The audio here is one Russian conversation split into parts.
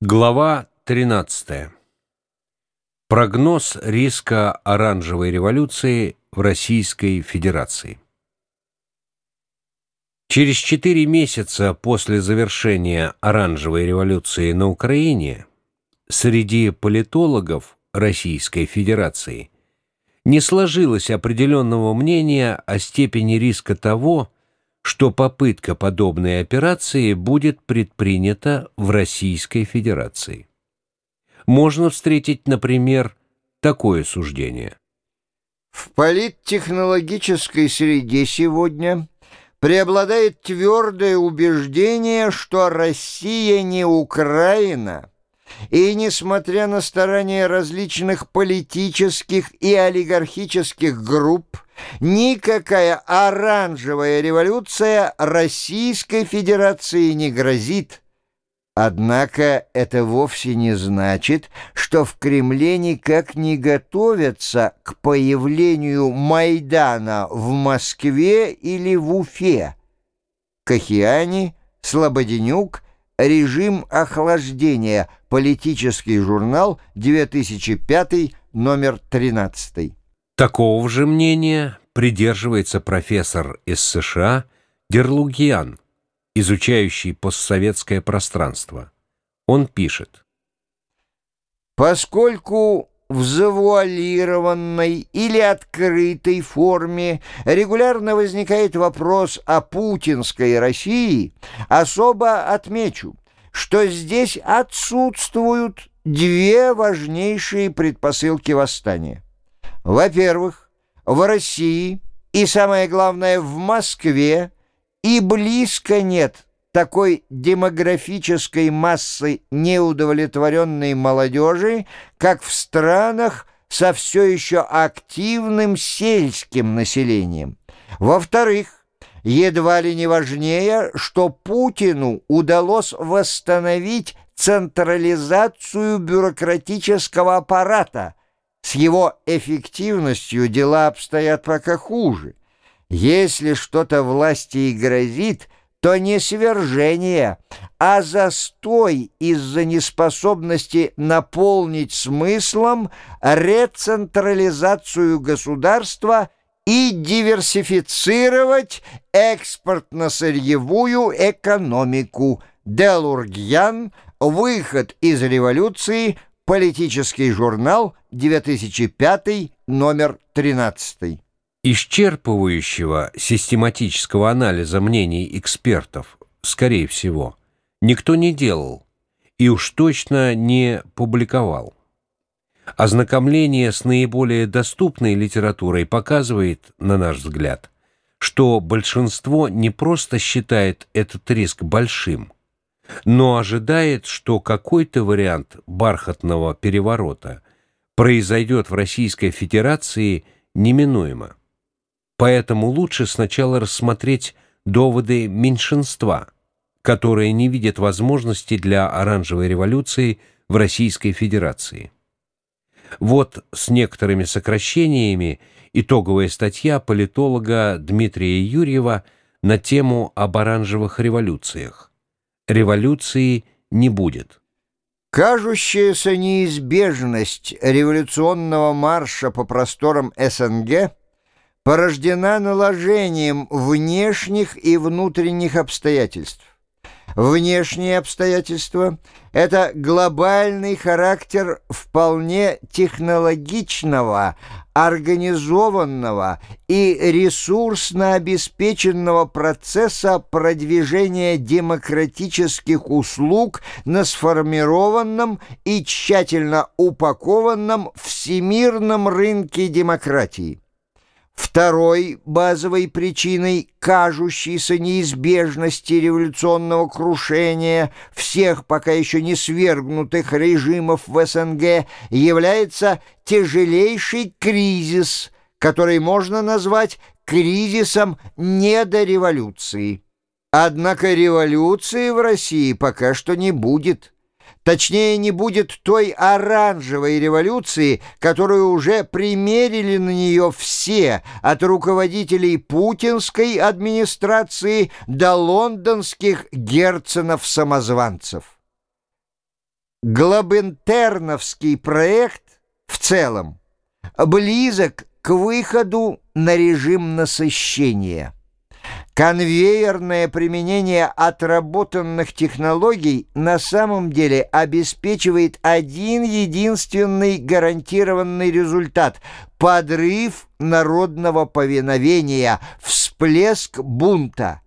Глава 13. Прогноз риска оранжевой революции в Российской Федерации. Через четыре месяца после завершения оранжевой революции на Украине среди политологов Российской Федерации не сложилось определенного мнения о степени риска того, что попытка подобной операции будет предпринята в Российской Федерации. Можно встретить, например, такое суждение. В политтехнологической среде сегодня преобладает твердое убеждение, что Россия не Украина – и, несмотря на старания различных политических и олигархических групп, никакая оранжевая революция Российской Федерации не грозит. Однако это вовсе не значит, что в Кремле никак не готовятся к появлению Майдана в Москве или в Уфе. Кахиани, Слободенюк – Режим охлаждения. Политический журнал, 2005, номер 13. Такого же мнения придерживается профессор из США Дерлугиан, изучающий постсоветское пространство. Он пишет. Поскольку в завуалированной или открытой форме регулярно возникает вопрос о путинской России, особо отмечу, что здесь отсутствуют две важнейшие предпосылки восстания. Во-первых, в России и, самое главное, в Москве и близко нет такой демографической массы неудовлетворенной молодежи, как в странах со все еще активным сельским населением. Во-вторых, едва ли не важнее, что Путину удалось восстановить централизацию бюрократического аппарата. С его эффективностью дела обстоят пока хуже. Если что-то власти и грозит – то не свержение, а застой из-за неспособности наполнить смыслом рецентрализацию государства и диверсифицировать экспортно-сырьевую экономику. Делургьян. Выход из революции. Политический журнал. 2005, номер 13. Исчерпывающего систематического анализа мнений экспертов, скорее всего, никто не делал и уж точно не публиковал. Ознакомление с наиболее доступной литературой показывает, на наш взгляд, что большинство не просто считает этот риск большим, но ожидает, что какой-то вариант бархатного переворота произойдет в Российской Федерации неминуемо. Поэтому лучше сначала рассмотреть доводы меньшинства, которые не видят возможности для оранжевой революции в Российской Федерации. Вот с некоторыми сокращениями итоговая статья политолога Дмитрия Юрьева на тему об оранжевых революциях. Революции не будет. Кажущаяся неизбежность революционного марша по просторам СНГ – порождена наложением внешних и внутренних обстоятельств. Внешние обстоятельства – это глобальный характер вполне технологичного, организованного и ресурсно обеспеченного процесса продвижения демократических услуг на сформированном и тщательно упакованном всемирном рынке демократии. Второй базовой причиной кажущейся неизбежности революционного крушения всех пока еще не свергнутых режимов в СНГ является тяжелейший кризис, который можно назвать кризисом недореволюции. Однако революции в России пока что не будет. Точнее, не будет той оранжевой революции, которую уже примерили на нее все, от руководителей путинской администрации до лондонских герценов-самозванцев. Глобентерновский проект в целом близок к выходу на режим насыщения. Конвейерное применение отработанных технологий на самом деле обеспечивает один единственный гарантированный результат – подрыв народного повиновения, всплеск бунта.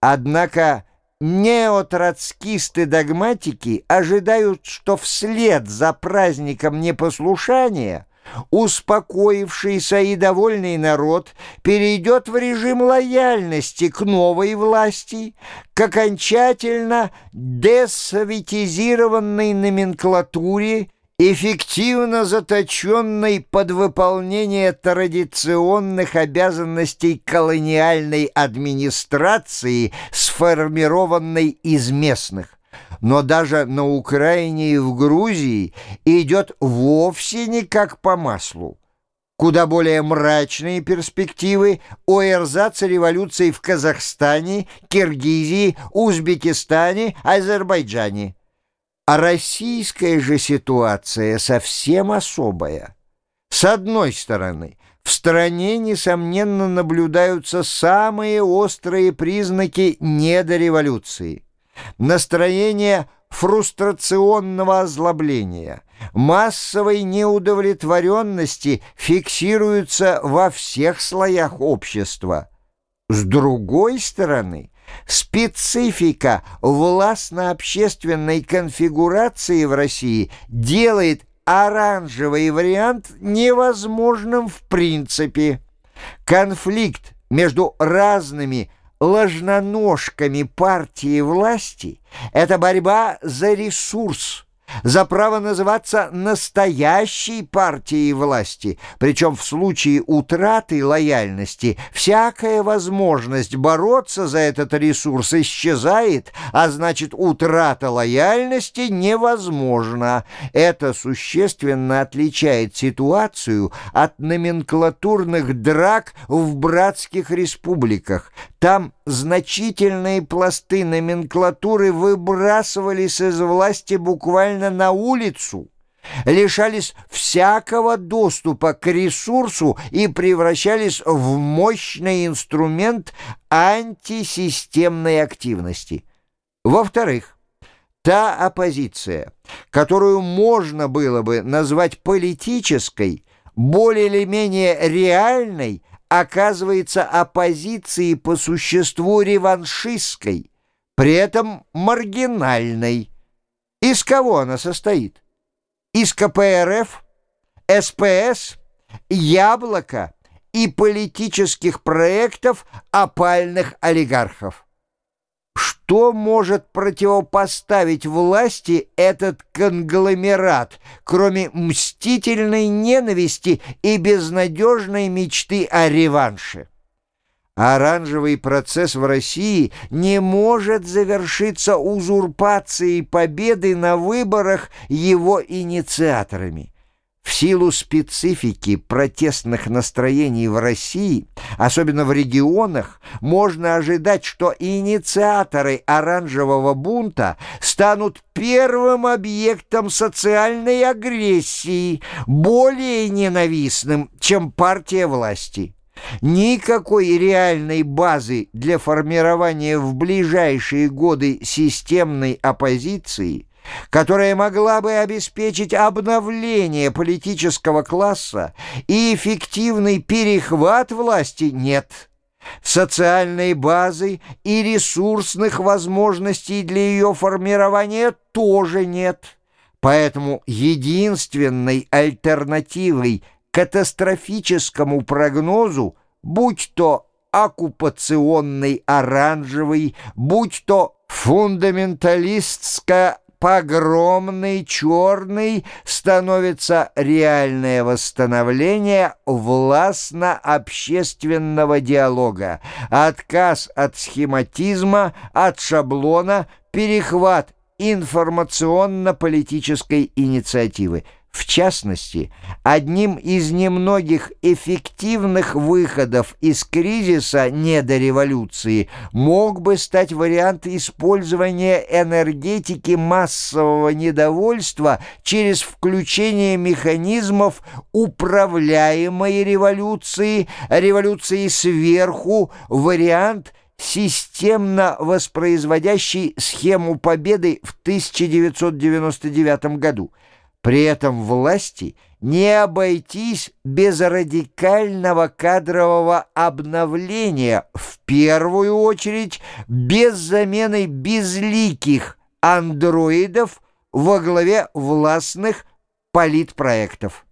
Однако неотроцкисты-догматики ожидают, что вслед за праздником непослушания – успокоившийся и довольный народ перейдет в режим лояльности к новой власти, к окончательно десоветизированной номенклатуре, эффективно заточенной под выполнение традиционных обязанностей колониальной администрации, сформированной из местных но даже на Украине и в Грузии идет вовсе не как по маслу. Куда более мрачные перспективы у эрзаца революции в Казахстане, Киргизии, Узбекистане, Азербайджане. А российская же ситуация совсем особая. С одной стороны, в стране, несомненно, наблюдаются самые острые признаки недореволюции настроение фрустрационного озлобления, массовой неудовлетворенности фиксируются во всех слоях общества. С другой стороны, специфика властно-общественной конфигурации в России делает оранжевый вариант невозможным в принципе. Конфликт между разными ложноножками партии власти – это борьба за ресурс – за право называться настоящей партией власти, причем в случае утраты лояльности всякая возможность бороться за этот ресурс исчезает, а значит утрата лояльности невозможна. Это существенно отличает ситуацию от номенклатурных драк в братских республиках. Там значительные пласты номенклатуры выбрасывались из власти буквально на улицу, лишались всякого доступа к ресурсу и превращались в мощный инструмент антисистемной активности. Во-вторых, та оппозиция, которую можно было бы назвать политической, более или менее реальной, оказывается оппозицией по существу реваншистской, при этом маргинальной. Из кого она состоит? Из КПРФ, СПС, Яблоко и политических проектов опальных олигархов. Что может противопоставить власти этот конгломерат, кроме мстительной ненависти и безнадежной мечты о реванше? Оранжевый процесс в России не может завершиться узурпацией победы на выборах его инициаторами. В силу специфики протестных настроений в России, особенно в регионах, можно ожидать, что инициаторы оранжевого бунта станут первым объектом социальной агрессии, более ненавистным, чем партия власти. Никакой реальной базы для формирования в ближайшие годы системной оппозиции – которая могла бы обеспечить обновление политического класса и эффективный перехват власти, нет. Социальной базы и ресурсных возможностей для ее формирования тоже нет. Поэтому единственной альтернативой катастрофическому прогнозу, будь то оккупационный оранжевый, будь то фундаменталистская погромный черный становится реальное восстановление властно-общественного диалога, отказ от схематизма, от шаблона, перехват информационно-политической инициативы. В частности, одним из немногих эффективных выходов из кризиса недореволюции мог бы стать вариант использования энергетики массового недовольства через включение механизмов управляемой революции, революции сверху, вариант системно воспроизводящий схему победы в 1999 году. При этом власти не обойтись без радикального кадрового обновления, в первую очередь без замены безликих андроидов во главе властных политпроектов.